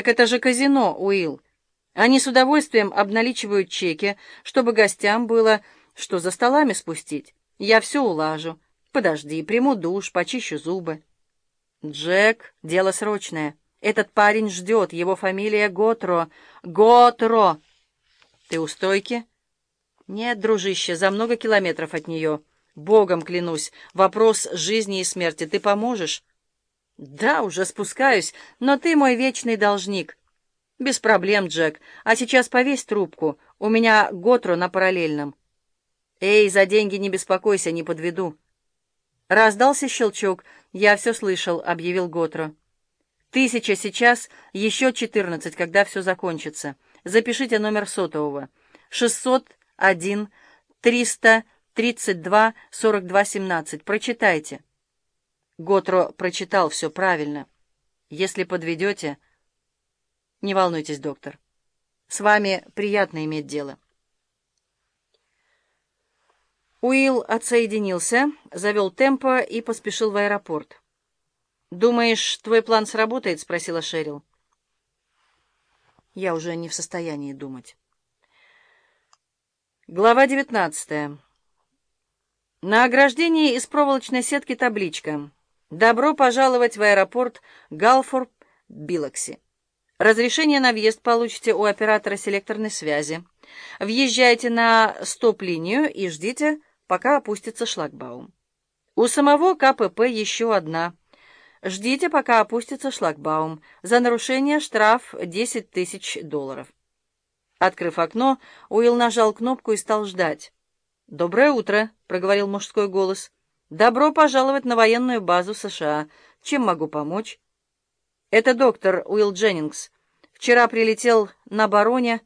Так это же казино, Уилл. Они с удовольствием обналичивают чеки, чтобы гостям было что за столами спустить. Я все улажу. Подожди, приму душ, почищу зубы. Джек, дело срочное. Этот парень ждет, его фамилия Готро. Готро! Ты у стойки? Нет, дружище, за много километров от нее. Богом клянусь, вопрос жизни и смерти. Ты поможешь? Да, уже спускаюсь, но ты мой вечный должник. Без проблем, Джек. А сейчас повесь трубку. У меня Готро на параллельном. Эй, за деньги не беспокойся, не подведу. Раздался щелчок. «Я все слышал», — объявил Готро. «Тысяча сейчас, еще четырнадцать, когда все закончится. Запишите номер сотового. Шестьсот один триста тридцать два сорок два семнадцать. Прочитайте». Готро прочитал все правильно. «Если подведете...» «Не волнуйтесь, доктор. С вами приятно иметь дело». Уилл отсоединился, завел темпо и поспешил в аэропорт. «Думаешь, твой план сработает?» — спросила Шерил. «Я уже не в состоянии думать». Глава девятнадцатая. На ограждении из проволочной сетки табличка «Добро пожаловать в аэропорт Галфорд Билокси». Разрешение на въезд получите у оператора селекторной связи. Въезжайте на стоп-линию и ждите пока опустится шлагбаум. У самого КПП еще одна. Ждите, пока опустится шлагбаум. За нарушение штраф 10 тысяч долларов. Открыв окно, Уилл нажал кнопку и стал ждать. «Доброе утро», — проговорил мужской голос. «Добро пожаловать на военную базу США. Чем могу помочь?» «Это доктор Уилл Дженнингс. Вчера прилетел на Бароне,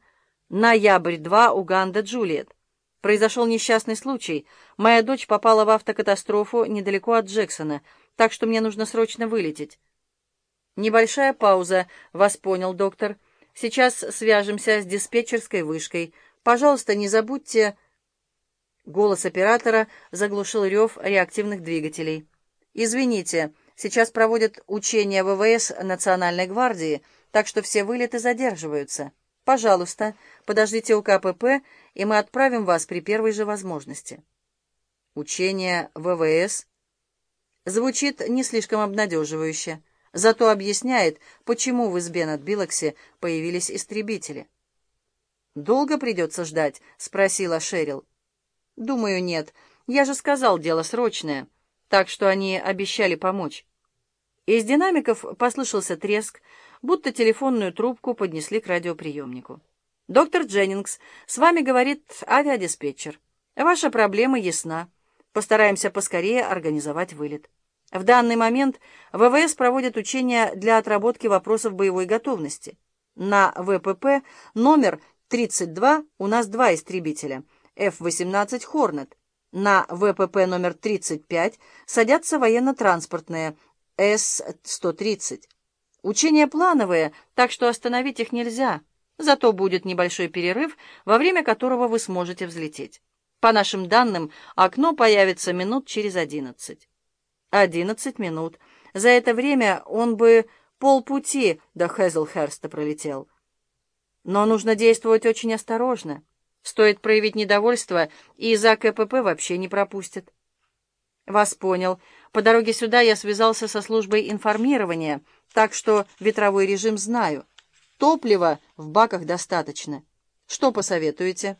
ноябрь-2, Уганда, Джулиет. Произошел несчастный случай. Моя дочь попала в автокатастрофу недалеко от Джексона, так что мне нужно срочно вылететь. Небольшая пауза, вас понял, доктор. Сейчас свяжемся с диспетчерской вышкой. Пожалуйста, не забудьте... Голос оператора заглушил рев реактивных двигателей. «Извините, сейчас проводят учения ВВС Национальной гвардии, так что все вылеты задерживаются». Пожалуйста, подождите у КПП, и мы отправим вас при первой же возможности. Учение ВВС звучит не слишком обнадеживающе, зато объясняет, почему в избе над Билоксе появились истребители. «Долго придется ждать?» — спросила Шерил. «Думаю, нет. Я же сказал, дело срочное, так что они обещали помочь». Из динамиков послышался треск, будто телефонную трубку поднесли к радиоприемнику. «Доктор Дженнингс, с вами говорит авиадиспетчер. Ваша проблема ясна. Постараемся поскорее организовать вылет. В данный момент ВВС проводит учения для отработки вопросов боевой готовности. На ВПП номер 32 у нас два истребителя F-18 «Хорнет». На ВПП номер 35 садятся военно-транспортные С-130. Учения плановые, так что остановить их нельзя. Зато будет небольшой перерыв, во время которого вы сможете взлететь. По нашим данным, окно появится минут через одиннадцать. Одиннадцать минут. За это время он бы полпути до Хезлхерста пролетел. Но нужно действовать очень осторожно. Стоит проявить недовольство, и за КПП вообще не пропустят. Вас понял. По дороге сюда я связался со службой информирования, так что ветровой режим знаю. Топлива в баках достаточно. Что посоветуете?»